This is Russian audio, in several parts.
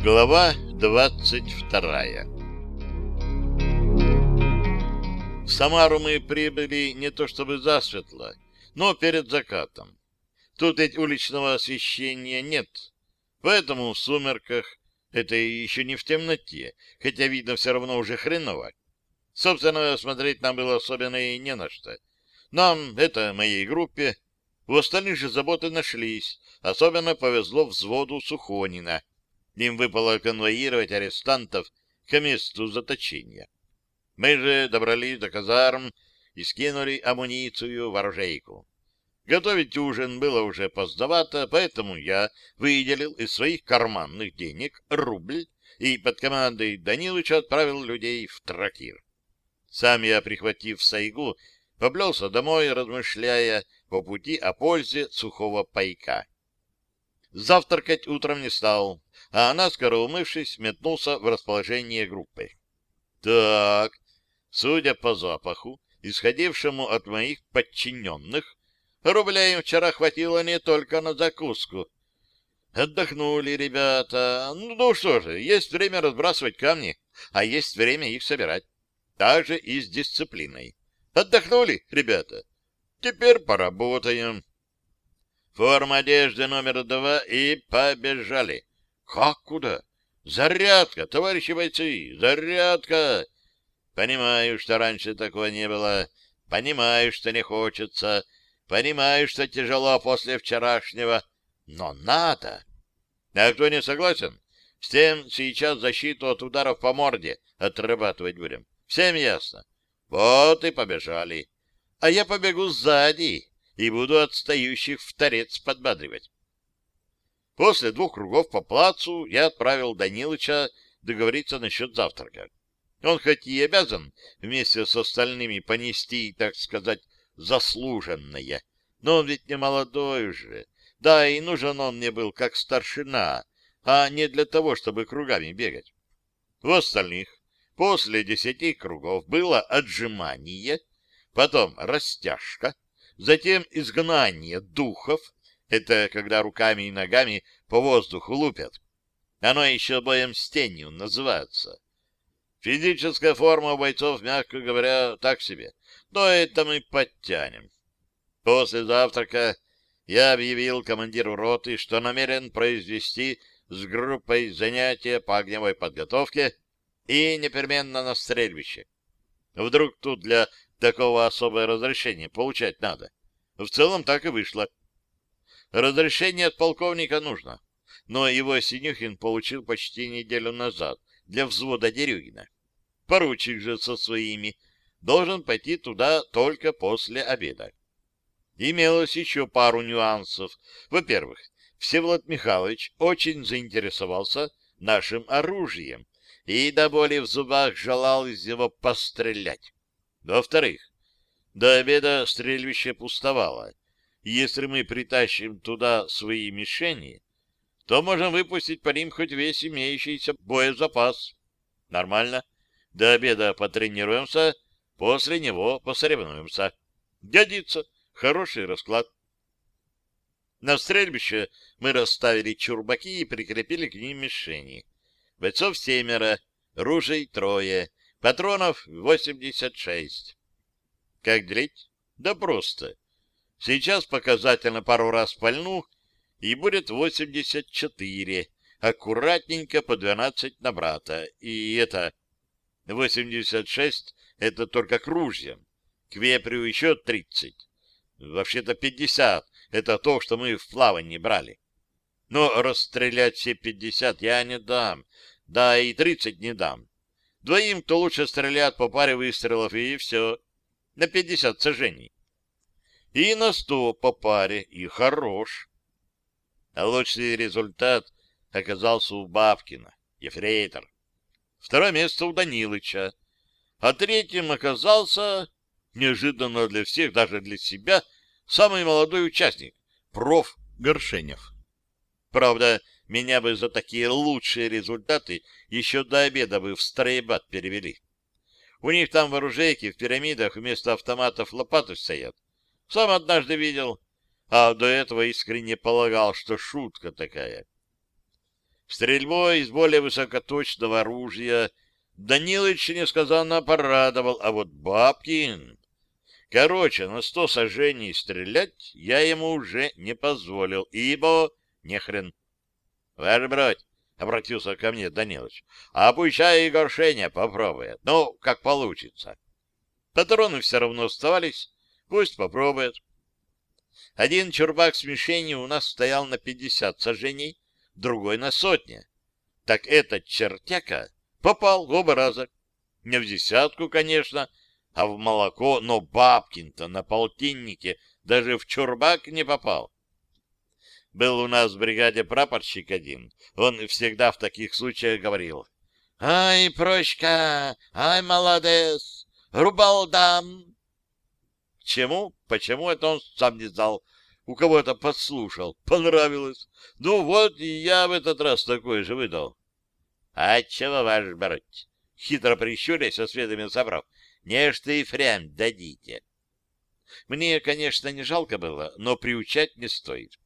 Глава двадцать вторая В Самару мы прибыли не то чтобы засветло, но перед закатом. Тут ведь уличного освещения нет, поэтому в сумерках, это еще не в темноте, хотя видно все равно уже хреново. Собственно, смотреть нам было особенно и не на что. Нам, это моей группе, у остальных же заботы нашлись. Особенно повезло взводу Сухонина. Им выпало конвоировать арестантов к месту заточения. Мы же добрались до казарм и скинули амуницию в оружейку. Готовить ужин было уже поздновато, поэтому я выделил из своих карманных денег рубль и под командой Данилыча отправил людей в трактир. Сам я, прихватив сайгу, поблелся домой, размышляя по пути о пользе сухого пайка. Завтракать утром не стал, а наскоро умывшись, метнулся в расположение группы. Так, судя по запаху, исходившему от моих подчиненных, рубля им вчера хватило не только на закуску. Отдохнули ребята. Ну что же, есть время разбрасывать камни, а есть время их собирать. Также и с дисциплиной. Отдохнули, ребята? Теперь поработаем. Форма одежды номер два и побежали. Как куда? Зарядка, товарищи бойцы, зарядка! Понимаю, что раньше такого не было. Понимаю, что не хочется. Понимаю, что тяжело после вчерашнего. Но надо. А кто не согласен, с тем сейчас защиту от ударов по морде отрабатывать будем. Всем ясно? Вот и побежали. А я побегу сзади и буду отстающих в торец подбадривать. После двух кругов по плацу я отправил Данилыча договориться насчет завтрака. Он хоть и обязан вместе с остальными понести, так сказать, заслуженное, но он ведь не молодой уже. Да, и нужен он мне был как старшина, а не для того, чтобы кругами бегать. В остальных После десяти кругов было отжимание, потом растяжка, затем изгнание духов, это когда руками и ногами по воздуху лупят. Оно еще боем с тенью называется. Физическая форма бойцов, мягко говоря, так себе, но это мы подтянем. После завтрака я объявил командиру роты, что намерен произвести с группой занятия по огневой подготовке и непременно на стрельбище. Вдруг тут для такого особое разрешение получать надо. В целом так и вышло. Разрешение от полковника нужно, но его Синюхин получил почти неделю назад для взвода Дерюгина. Поручик же со своими должен пойти туда только после обеда. Имелось еще пару нюансов. Во-первых, Всеволод Михайлович очень заинтересовался нашим оружием и до боли в зубах желал из него пострелять. Во-вторых, до обеда стрельбище пустовало. Если мы притащим туда свои мишени, то можем выпустить по ним хоть весь имеющийся боезапас. Нормально. До обеда потренируемся, после него посоревнуемся. Годится. Хороший расклад. На стрельбище мы расставили чурбаки и прикрепили к ним мишени. Бойцов семеро, ружей трое, патронов восемьдесят шесть. Как делить? Да просто. Сейчас показательно пару раз пальну, и будет восемьдесят четыре. Аккуратненько по двенадцать на брата. И это... восемьдесят шесть — это только к ружьям. К вепрю еще тридцать. Вообще-то пятьдесят — это то, что мы в плавании брали. Но расстрелять все пятьдесят я не дам, да и тридцать не дам. Двоим, кто лучше стреляет по паре выстрелов, и все. На пятьдесят сажений. И на сто по паре, и хорош. А лучший результат оказался у Бабкина, ефрейтор. Второе место у Данилыча. А третьим оказался, неожиданно для всех, даже для себя, самый молодой участник, проф. Горшенев. Правда, меня бы за такие лучшие результаты еще до обеда бы в стройбат перевели. У них там в оружейке в пирамидах вместо автоматов лопаты стоят. Сам однажды видел, а до этого искренне полагал, что шутка такая. Стрельбой из более высокоточного оружия Данилыч несказанно порадовал, а вот Бабкин... Короче, на сто сожжений стрелять я ему уже не позволил, ибо нехрен. — Ваш обратился ко мне Данилович, — а пущай и горшение попробует. Ну, как получится. Патроны все равно оставались, пусть попробует. Один чурбак с мишенью у нас стоял на пятьдесят сажений, другой на сотне. Так этот чертяка попал оба раза. Не в десятку, конечно, а в молоко, но Бабкин-то на полтиннике даже в чурбак не попал. Был у нас в бригаде прапорщик один. Он всегда в таких случаях говорил. «Ай, прочка! Ай, молодец! Рубалдам!» Чему? Почему это он сам не знал? У кого-то подслушал. Понравилось. Ну вот, и я в этот раз такой же выдал. — А чего, ваш брать? Хитро прищурясь, осведомился Брав. Нечто и фрям дадите. Мне, конечно, не жалко было, но приучать не стоит.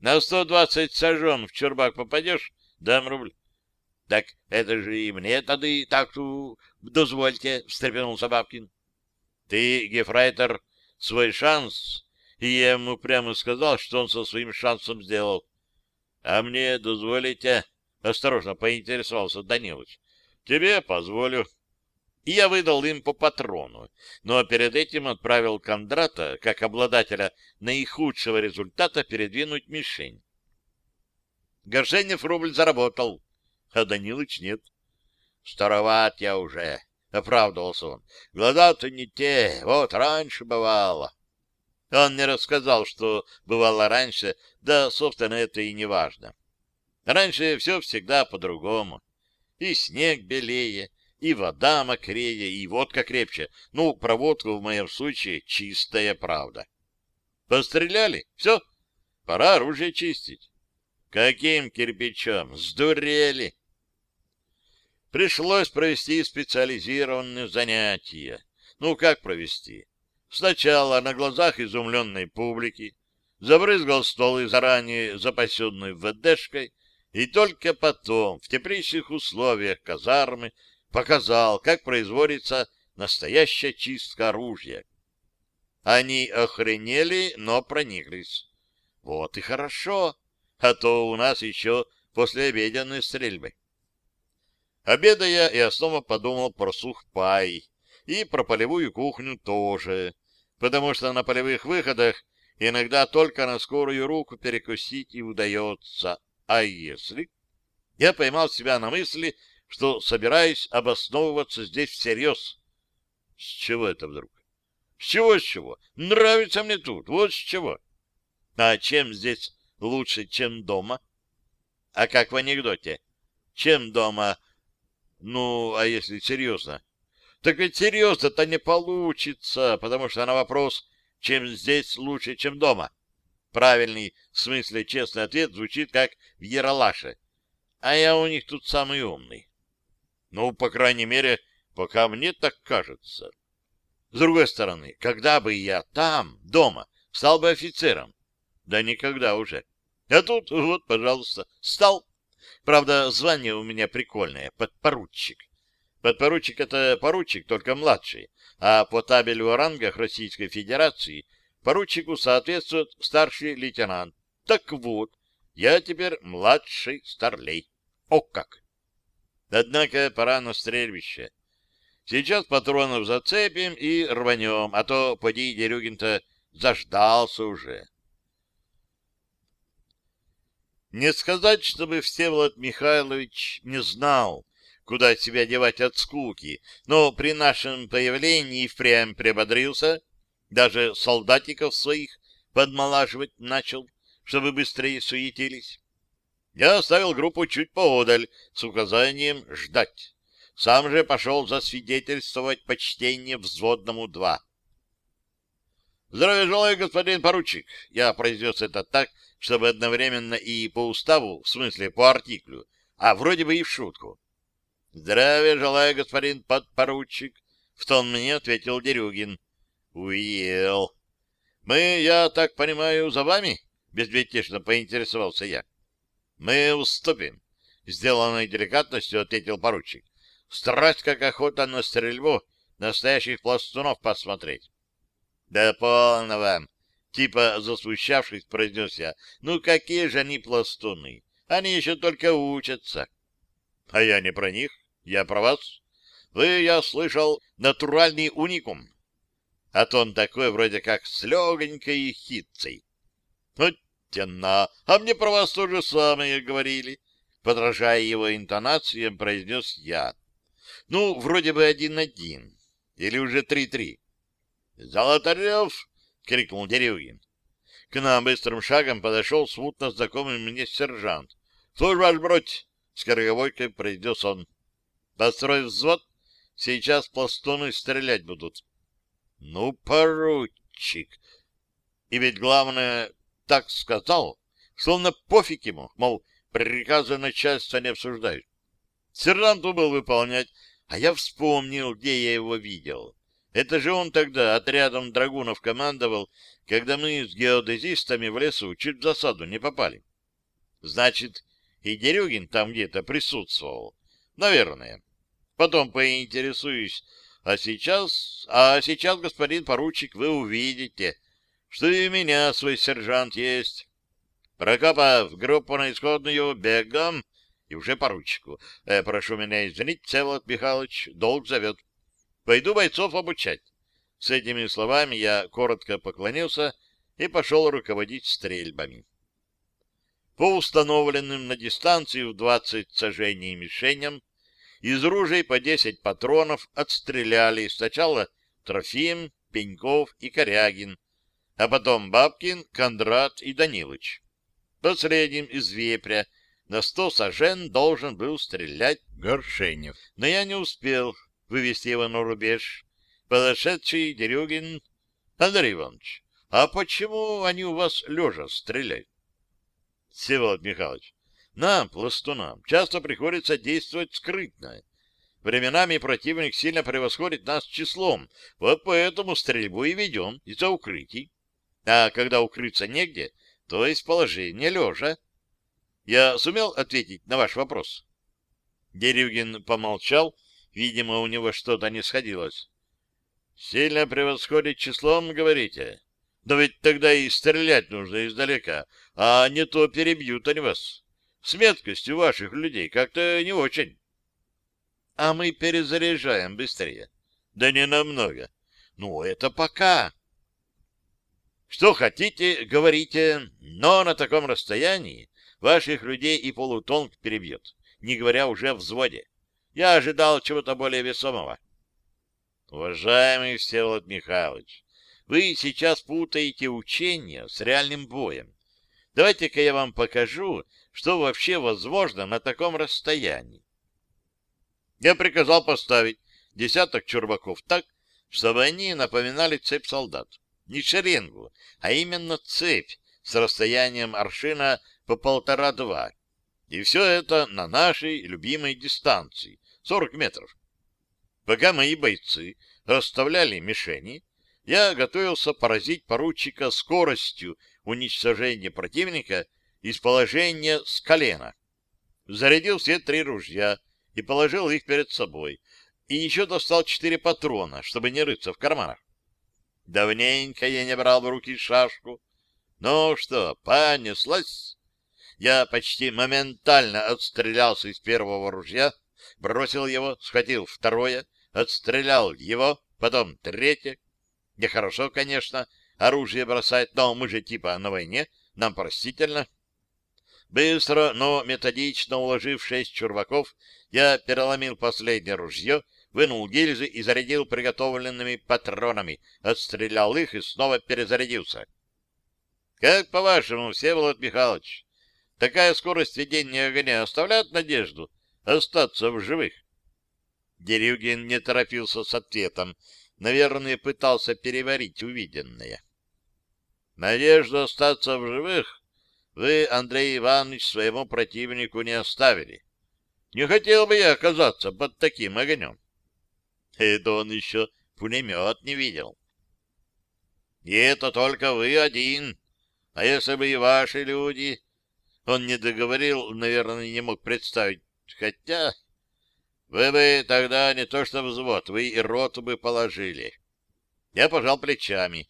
На сто двадцать сажен в чурбак попадешь, дам рубль. — Так это же и мне тады так-то дозвольте, — встрепенулся Бабкин. — Ты, гефрайтер, свой шанс, и я ему прямо сказал, что он со своим шансом сделал. — А мне дозволите? — осторожно поинтересовался Данилович. — Тебе позволю и я выдал им по патрону, но перед этим отправил Кондрата, как обладателя наихудшего результата, передвинуть мишень. Горшенев рубль заработал, а Данилыч нет. Староват я уже, — оправдывался он. Глаза-то не те, вот раньше бывало. Он не рассказал, что бывало раньше, да, собственно, это и не важно. Раньше все всегда по-другому. И снег белее, и вода мокрее, и водка крепче. Ну, про водку в моем случае чистая правда. Постреляли? Все, пора оружие чистить. Каким кирпичом? Сдурели. Пришлось провести специализированные занятия. Ну, как провести? Сначала на глазах изумленной публики забрызгал стволы заранее запасенной ВДшкой, и только потом, в теплейших условиях казармы, показал, как производится настоящая чистка оружия. Они охренели, но прониклись. Вот и хорошо, а то у нас еще послеобеденные стрельбы. Обедая, я снова подумал про сухпай и про полевую кухню тоже, потому что на полевых выходах иногда только на скорую руку перекусить и удается. А если... Я поймал себя на мысли, что собираюсь обосновываться здесь всерьез. С чего это вдруг? С чего, с чего? Нравится мне тут, вот с чего. А чем здесь лучше, чем дома? А как в анекдоте. Чем дома? Ну, а если серьезно? Так ведь серьезно-то не получится, потому что на вопрос, чем здесь лучше, чем дома, правильный, в смысле честный ответ звучит как в Яралаше. А я у них тут самый умный. Ну, по крайней мере, пока мне так кажется. С другой стороны, когда бы я там, дома, стал бы офицером? Да никогда уже. А тут, вот, пожалуйста, стал. Правда, звание у меня прикольное, подпоручик. Подпоручик — это поручик, только младший, а по табелю о рангах Российской Федерации поручику соответствует старший лейтенант. Так вот, я теперь младший старлей. О как! Однако пора на стрельбище. Сейчас патронов зацепим и рванем, а то, поди, Дерюгин-то заждался уже. Не сказать, чтобы Всеволод Михайлович не знал, куда себя девать от скуки, но при нашем появлении впрямь приободрился, даже солдатиков своих подмолаживать начал, чтобы быстрее суетились. Я оставил группу чуть поодаль с указанием ждать. Сам же пошел засвидетельствовать почтение взводному два. «Здравия желаю, господин поручик!» Я произнес это так, чтобы одновременно и по уставу, в смысле по артиклю, а вроде бы и в шутку. «Здравия желаю, господин подпоручик!» В тон мне ответил Дерюгин. «Уел!» «Мы, я так понимаю, за вами?» Безветечно поинтересовался я. Мы уступим. Сделанной деликатностью ответил поручик. Страсть как охота на стрельбу, настоящих пластунов посмотреть. Да полно вам! Типа засмущавшись, произнес я. Ну какие же они пластуны? Они еще только учатся. А я не про них, я про вас. Вы, я слышал, натуральный уникум. А то он такой вроде как с легонькой хитцей. Вот тяна, а мне про вас то же самое говорили. Подражая его интонациям, произнес я. Ну, вроде бы один-один. Или уже три-три. «Золотарев!» — крикнул Дерюгин. К нам быстрым шагом подошел смутно знакомый мне сержант. «Служба бродь!» — скороговоркой произнес он. «Построй взвод, сейчас пластуны стрелять будут». «Ну, поручик!» И ведь главное, так сказал, словно пофиг ему, мол, приказы начальства не обсуждают. Сержант был выполнять, а я вспомнил, где я его видел. Это же он тогда отрядом драгунов командовал, когда мы с геодезистами в лесу чуть в засаду не попали. Значит, и Дерюгин там где-то присутствовал. Наверное. Потом поинтересуюсь. А сейчас... А сейчас, господин поручик, вы увидите, что и у меня свой сержант есть. Прокопав группу на исходную, бегом, и уже поручику. Э, прошу меня извинить, Всеволод Михайлович, долг зовет. Пойду бойцов обучать. С этими словами я коротко поклонился и пошел руководить стрельбами. По установленным на дистанции в 20 сажений мишеням из ружей по 10 патронов отстреляли сначала Трофим, Пеньков и Корягин, а потом Бабкин, Кондрат и Данилыч. Последним из вепря на сто сажен должен был стрелять Горшенев, но я не успел вывести его на рубеж. Подошедший Дерюгин... Андрей Иванович, а почему они у вас лежа стреляют? Всеволод Михайлович, нам, пластунам, часто приходится действовать скрытно. Временами противник сильно превосходит нас числом, вот поэтому стрельбу и ведем из-за укрытий. А когда укрыться негде, то из положения лежа. Я сумел ответить на ваш вопрос? Дерюгин помолчал, Видимо, у него что-то не сходилось. «Сильно превосходит числом, говорите? Да ведь тогда и стрелять нужно издалека, а не то перебьют они вас. С меткостью ваших людей как-то не очень». «А мы перезаряжаем быстрее». «Да не намного. Ну, это пока». «Что хотите, говорите, но на таком расстоянии ваших людей и полутонк перебьет, не говоря уже о взводе. Я ожидал чего-то более весомого. Уважаемый Всеволод Михайлович, вы сейчас путаете учения с реальным боем. Давайте-ка я вам покажу, что вообще возможно на таком расстоянии. Я приказал поставить десяток чурбаков так, чтобы они напоминали цепь солдат. Не шеренгу, а именно цепь с расстоянием аршина по полтора-два. И все это на нашей любимой дистанции, 40 метров. Пока мои бойцы расставляли мишени, я готовился поразить поручика скоростью уничтожения противника из положения с колена. Зарядил все три ружья и положил их перед собой, и еще достал четыре патрона, чтобы не рыться в карманах. Давненько я не брал в руки шашку. Ну что, понеслась? Я почти моментально отстрелялся из первого ружья, бросил его, схватил второе, отстрелял его, потом третье. Нехорошо, конечно, оружие бросать, но мы же типа на войне, нам простительно. Быстро, но методично уложив шесть чурбаков, я переломил последнее ружье, вынул гильзы и зарядил приготовленными патронами, отстрелял их и снова перезарядился. — Как по-вашему, Всеволод Михайлович, такая скорость ведения огня оставляет надежду остаться в живых? Дерюгин не торопился с ответом. Наверное, пытался переварить увиденное. Надежду остаться в живых вы, Андрей Иванович, своему противнику не оставили. Не хотел бы я оказаться под таким огнем. Это он еще пулемет не видел. И это только вы один. А если бы и ваши люди... Он не договорил, наверное, не мог представить. Хотя... Вы бы тогда не то что взвод, вы и роту бы положили. Я пожал плечами.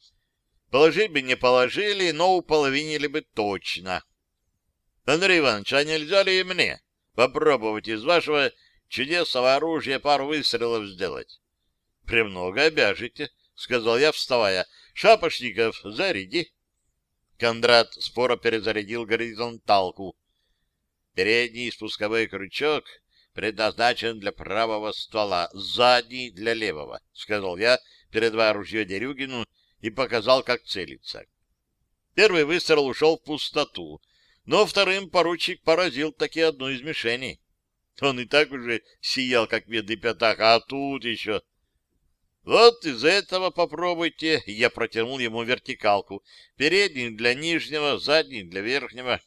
Положить бы не положили, но уполовинили бы точно. Андрей Иванович, а нельзя ли мне попробовать из вашего чудесного оружия пару выстрелов сделать? — Премного обяжете, — сказал я, вставая. — Шапошников, заряди. Кондрат споро перезарядил горизонталку. Передний спусковой крючок предназначен для правого ствола, задний — для левого, — сказал я, передавая ружье Дерюгину, и показал, как целиться. Первый выстрел ушел в пустоту, но вторым поручик поразил таки одну из мишеней. Он и так уже сиял, как медный пятак, а тут еще... Вот из этого попробуйте. Я протянул ему вертикалку. Передний для нижнего, задний для верхнего.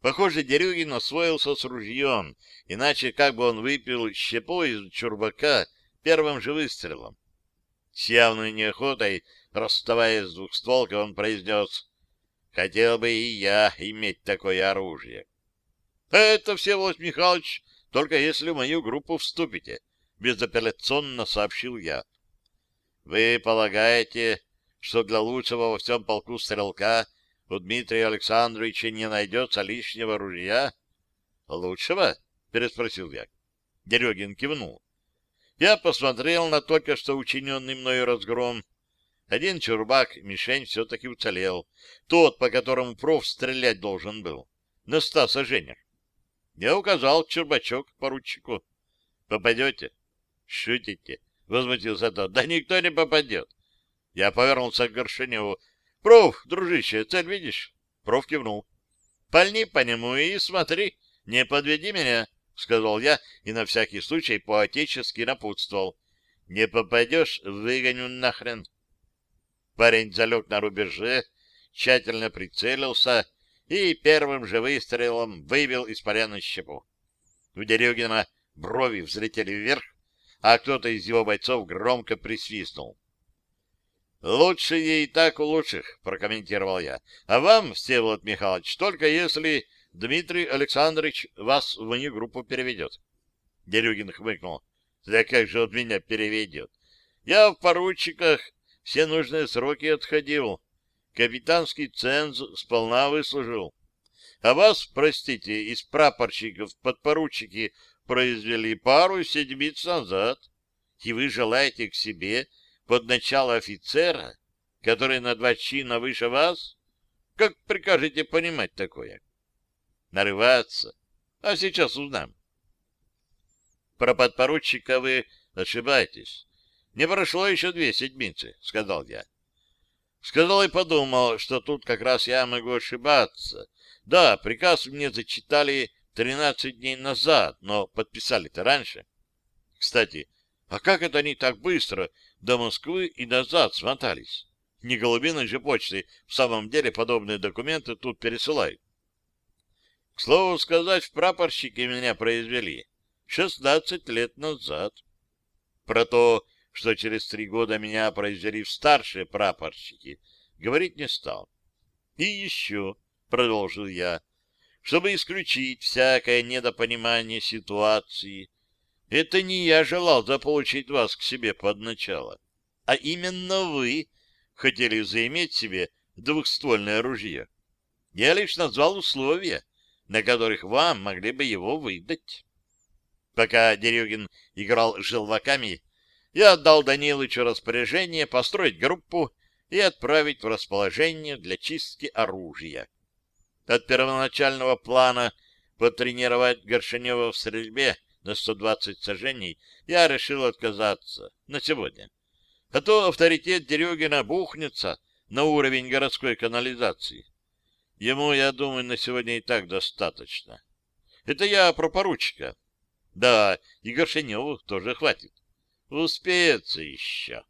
Похоже, Дерюгин освоился с ружьем, иначе как бы он выпил щепу из чурбака первым же выстрелом. С явной неохотой, расставаясь с двухстволкой, он произнес «Хотел бы и я иметь такое оружие». «Это, Всеволод Михайлович, только если в мою группу вступите», — безапелляционно сообщил я. «Вы полагаете, что для лучшего во всем полку стрелка у Дмитрия Александровича не найдется лишнего ружья?» «Лучшего?» — переспросил я. Дерегин кивнул. Я посмотрел на только что учиненный мною разгром. Один чурбак, мишень, все-таки уцелел. Тот, по которому проф стрелять должен был. На ста сожжениях. Я указал чурбачок поручику. «Попадете?» «Шутите?» — возмутился тот. «Да никто не попадет». Я повернулся к Горшиневу. «Проф, дружище, цель видишь?» Проф кивнул. «Пальни по нему и смотри, не подведи меня». — сказал я и на всякий случай поотечески напутствовал. — Не попадешь — выгоню нахрен. Парень залег на рубеже, тщательно прицелился и первым же выстрелом выбил из поляны щепу. У Дерюгина брови взлетели вверх, а кто-то из его бойцов громко присвистнул. «Лучше ей так у лучших», — прокомментировал я. «А вам, Всеволод Михайлович, только если Дмитрий Александрович вас в мою группу переведет. Дерюгин хмыкнул. Да как же он меня переведет? Я в поручиках все нужные сроки отходил. Капитанский ценз сполна выслужил. А вас, простите, из прапорщиков подпоручики произвели пару седмиц назад. И вы желаете к себе под начало офицера, который на два чина выше вас? Как прикажете понимать такое? нарываться. А сейчас узнаем. Про подпоручика вы ошибаетесь. Не прошло еще две седмицы, — сказал я. Сказал и подумал, что тут как раз я могу ошибаться. Да, приказ мне зачитали тринадцать дней назад, но подписали-то раньше. Кстати, а как это они так быстро до Москвы и назад смотались? Не голубиной же почтой в самом деле подобные документы тут пересылают. К слову сказать, в прапорщики меня произвели шестнадцать лет назад. Про то, что через три года меня произвели в старшие прапорщики, говорить не стал. И еще, — продолжил я, — чтобы исключить всякое недопонимание ситуации, это не я желал заполучить вас к себе под начало, а именно вы хотели заиметь себе двухствольное ружье. Я лишь назвал условия, на которых вам могли бы его выдать. Пока Дерюгин играл желваками, я отдал Данилычу распоряжение построить группу и отправить в расположение для чистки оружия. От первоначального плана потренировать Горшинева в стрельбе на 120 сажений я решил отказаться на сегодня. А то авторитет Дерюгина бухнется на уровень городской канализации. Ему, я думаю, на сегодня и так достаточно. Это я про поручика. Да, и Горшеневу тоже хватит. Успеется еще.